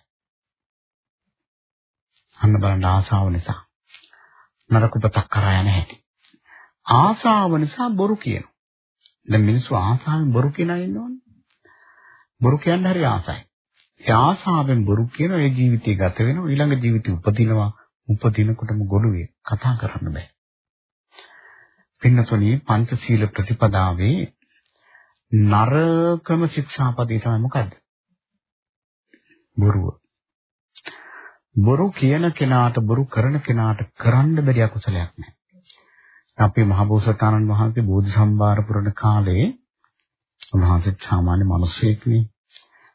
අන්න බලන්න ආසාව නිසා. නරකපතක් කරා යන හැටි. ආසාව නිසා බොරු කියනවා. දැන් මිනිස්සු ආසාවෙන් බොරු කියන අය ඉන්නවනේ. බොරු කියන්න හරි ආසයි. ඒ ආසාවෙන් බොරු කියන ඒ ජීවිතය ගත වෙනවා ඊළඟ ජීවිතේ උපදිනවා උපදිනකොටම ගොළුවේ කතා කරන්න බෑ. පින්නතුනි පංචශීල ප්‍රතිපදාවේ නරකම ශික්ෂාපදේ තමයි මොකද්ද? බොරුව. බොරු කියන කෙනාට බොරු කරන කෙනාට කරන්න බැරි අකුසලයක් නැහැ. අපේ මහබෝසතාණන් වහන්සේ බෝධි සම්භාර පුරන කාලේ උන්වහන්සේ සාමාන්‍ය මිනිසෙක්නේ.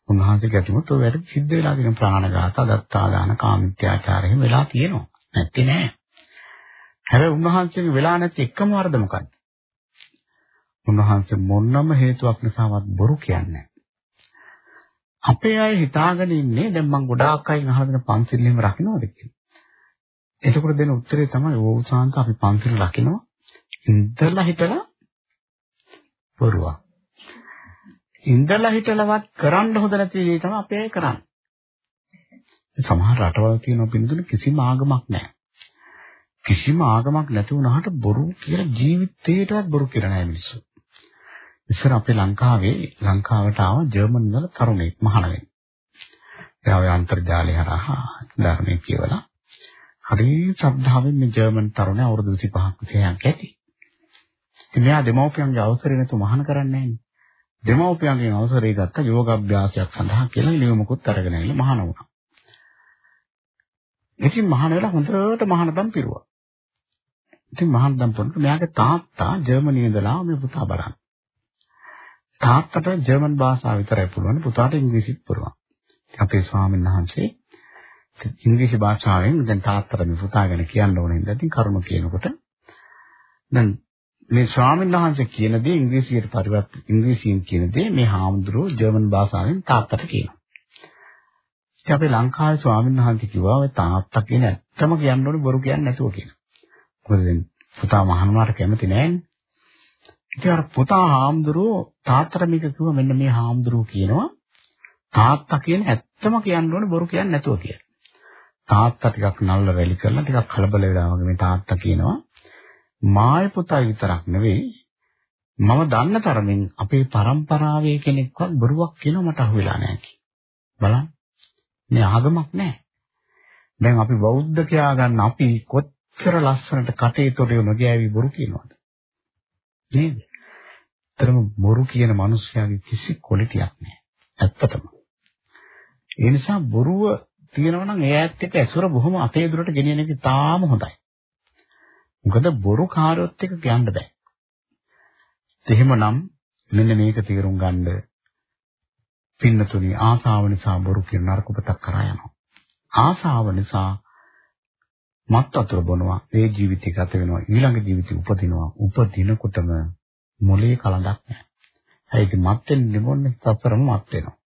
උන්වහන්සේ ගැතුමත් ඔය වැඩ සිද්ධ වෙලා තියෙන ප්‍රාණඝාත, දත්තාදාන, කාමිත්‍යාචාරය වෙලා තියෙනවා. නැත්තේ නෑ. හැබැයි උන්වහන්සේගේ වෙලා නැති එකම වරද මොකද්ද? උන්වහන්සේ මොනම හේතුවක් නිසාවත් බොරු කියන්නේ අපේ අය හිතාගෙන ඉන්නේ දැන් මම ගොඩාක් අය අහගෙන පන්සිල් එහෙම රකින්නවද කියලා. එතකොට දෙන උත්තරේ තමයි ඕසාන්ත අපි පන්සිල් රකින්නවා. ඉඳලා හිටලා බොරුවක්. ඉඳලා හිටලවත් කරන්න හොඳ නැති දේ තමයි අපේ අය කරන්නේ. සමහර රටවල් තියෙන පිළිතුරු කිසිම ආගමක් නැහැ. කිසිම ආගමක් නැති වුණාට බොරු කියලා ජීවිතේටවත් බොරු කියලා නැහැ මිනිස්සු. ඉස්සර අපේ ලංකාවේ ලංකාවට ආව ජර්මන් වල තරුණෙක් මහාන වෙන්න. එයා ඔය අන්තර්ජාලය හරහා ධර්මයේ කියවලා හරි ශ්‍රද්ධාවෙන් මේ ජර්මන් තරුණයා අවුරුදු 25ක් 30ක් ඇති. ඉතින් මෙයා දෙමව්පියන්ගේ අවසරය නැතුව මහාන කරන්නේ නැහැ. දෙමව්පියන්ගෙන් අවසරය ගත්ත යෝග අභ්‍යාසයක් සඳහා කියලා නියමකුත් අරගෙන ඇවිල්ලා මහාන වුණා. ඉතින් මහාන වෙලා හොඳට මහානදම් පිරුවා. ඉතින් මහානදම් පොරට මෙයාගේ තාත්තා ජර්මනියේ ඉඳලා මේ පුතා බලන්න. තාත්තට ජර්මන් භාෂාව විතරයි පුළුවන් පුතාට ඉංග්‍රීසිත් පුළුවන්. අපේ ස්වාමීන් වහන්සේ ඉංග්‍රීසි භාෂාවෙන් දැන් තාත්තට මේ පුතා ගැන කියන්න ඕනේ නේද? ඉතින් කරුණ කියනකොට දැන් මේ ස්වාමීන් වහන්සේ කියන දේ ඉංග්‍රීසියට පරිවර්ත ඉංග්‍රීසියෙන් කියන දේ මේ හාමුදුරුවෝ ජර්මන් භාෂාවෙන් තාත්තට කියනවා. ඉතින් අපේ ලංකාවේ ස්වාමීන් වහන්සේ කිව්වා ඔය තාත්තා කියන ඇත්තම කියන්න ඕනේ බොරු කියන්නේ නැතුව කියලා. මොකද දැන් පුතා මහානමාට කැමති නෑනේ. ඉතින් අර පුතා හාමුදුරුවෝ තාත්තට මේක කිව්වා මෙන්න මේ හාමුදුරුවෝ කියනවා තාත්තා කියන ඇත්තම කියන්න ඕනේ බොරු කියන්නේ නැතුව කියලා. තාත්තා ටිකක් නල්ල රැලි කරලා ටිකක් කලබල වෙලා වගේ මේ තාත්තා කියනවා මාය පුතා විතරක් නෙවෙයි මම දන්න තරමින් අපේ પરම්පරාවේ කෙනෙක්වත් බොරුවක් කියනවා මට අහුවෙලා නැහැ කි. බලන්න. මේ ආගමක් නැහැ. දැන් අපි බෞද්ධ කියා ගන්න අපි කොච්චර ලස්සනට කටේතොට නොගෑවි බොරු කියනවද? නේද? තරම බොරු කියන මිනිස්යාගේ කිසි ක්වොලිටියක් නැහැ. ඇත්තටම. ඒ නිසා බොරුව තියෙනවා නම් ඒ ඇත්ත එක්ක ඇසුර බොහොම අතේ දුරට ගෙනියන එක තාම හොඳයි. මොකද බොරු කාර්යොත් එක්ක කියන්න බෑ. එහෙමනම් මෙන්න මේක තේරුම් ගන්න පින්නතුනි ආසාව නිසා බොරු කියන නරකපතක් කරා යනවා. ආසාව නිසා මත් වතුර බොනවා ඒ ජීවිතය ගත වෙනවා ඊළඟ ජීවිතය උපදිනවා උපදිනකොටම මොලේ කලඳක් නැහැ. ඒක මත් වෙන්නේ මොන්නේ සතරම මත් වෙනවා.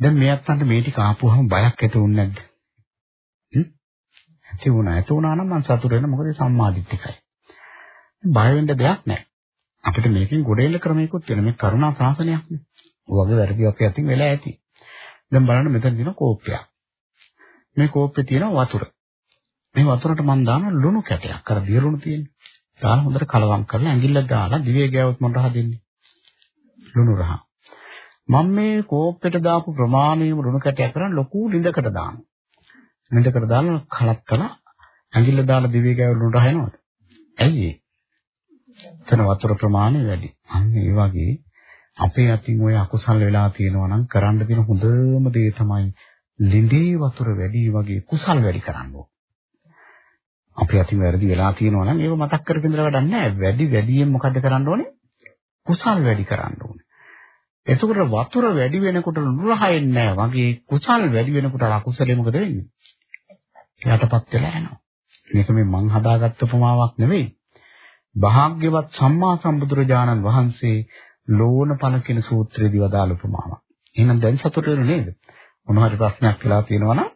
දැන් මේ අත්තන්ට මේ ටික ආපුවම බයක් ඇති වුනේ නැද්ද? හ්ම්? ඇති වුණා. ඇති වුණා නම් මම සතුට වෙන මොකද සම්මාදිට්ඨිකයි. බය වෙන්න දෙයක් නැහැ. අපිට මේකෙන් ගොඩ එන්න ක්‍රමයකුත් තියෙනවා. මේ කරුණා ප්‍රාසනයක් නේ. ඔයගේ වැරදි අපේ අතින් වෙලා ඇති. දැන් බලන්න මෙතන තියෙන කෝප්පයක්. මේ කෝප්පේ තියෙන වතුර. මේ වතුරට මම දාන ලුණු කැටයක්. අර බියරුණු තියෙන්නේ. දාලා හොඳට කලවම් කරලා ඇඟිල්ල දාලා දිවේ ගෑවොත් මොන රහ දෙන්නේ? ලුණු රහ. මම මේ කෝප්පෙට දාපු ප්‍රමාණයම ලුණු කැටයක් කරන් ලොකු ලිඳකට දානවා. ලිඳකට දාලා කලක් කළා ඇඟිල්ල දාලා දිවේ ගෑව ලුණු රහ එනවද? ඇයි ඒ? එතන වතුර ප්‍රමාණය වැඩි. අන්න ඒ වගේ අපේ අතින් ওই අකුසල් වෙලා තියෙනවා නම් කරන්න තියෙන හොඳම දේ තමයි ලිඳේ වතුර වැඩි වගේ කුසල් වැඩි කරන්න ඕන. අපේ අතින් වැරදි වෙලා තියෙනවා නම් ඒව මතක් කරගෙන ඉඳලා වැඩක් නැහැ. වැඩි වැඩියෙන් මොකද්ද කරන්න ඕනේ? කුසල් වැඩි කරන්න ඕනේ. එතකොට වතුර වැඩි වෙනකොට නුරහයෙන් නැහැ වගේ කුසල් වැඩි වෙනකොට අකුසලෙ මොකද වෙන්නේ? යටපත් වෙලා යනවා. මේක මේ මං හදාගත්ත උපමාවක් නෙවෙයි. භාග්‍යවත් සම්මා සම්බුදුරජාණන් වහන්සේ ලෝණපල කියන සූත්‍රයේදී වදාළ උපමාවක්. එහෙනම් දැන් සතුට වෙනු නේද? මොනවා හරි ප්‍රශ්නයක් වෙලා තියෙනවා නම්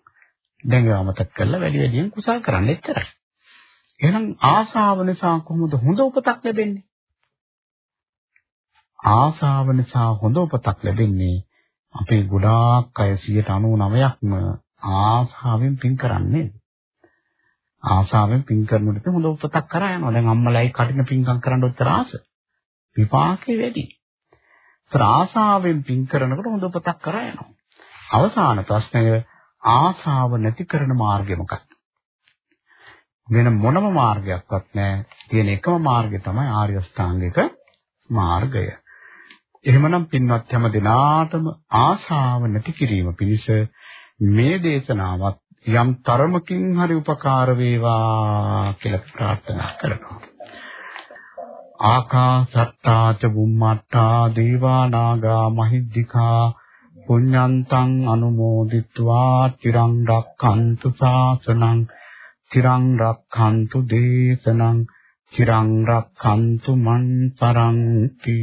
දැන් ඒව අමතක කරලා වැඩි වැඩියෙන් කුසල් කරන්න එච්චරයි. එහෙනම් ආසාව නිසා කොහොමද හොඳ උපතක් ලැබෙන්නේ? ආසාව නිසා හොඳ උපතක් ලැබෙන්නේ අපේ ගොඩාක් අය 99%ක්ම ආසාවෙන් පින් කරන්නේ. ආසාවෙන් පින් කරනකොට හොඳ උපතක් කරා යනවා. දැන් අම්මලයි කටින පින්කම් කරන්න උත්තර ආස. විපාකේ වැඩි. ඒතර ආසාවෙන් පින් කරනකොට හොඳ උපතක් කරා යනවා. අවසාන ප්‍රශ්නය ආසාව නැති කරන මාර්ගය මොකක්ද? වෙන මොනම මාර්ගයක්වත් නැහැ. තියෙන එකම මාර්ගය තමයි ආර්ය අෂ්ටාංගික මාර්ගය. එහෙමනම් පින්වත් හැම දිනාටම ආශාව නැති කිරීම පිණිස මේ දේශනාවත් යම් තරමකින් හරි උපකාර වේවා කියලා ප්‍රාර්ථනා කරනවා. ආකාසත්තා ච බුම්මත්තා දේවා නාග මහිද්దికා පුඤ්ඤන්තං අනුමෝදිත්වා තිරං රක්ඛන්තු ශාසනං තිරං රක්ඛන්තු දේශනං චිරං රක්ඛන්තු මන් පරන්ති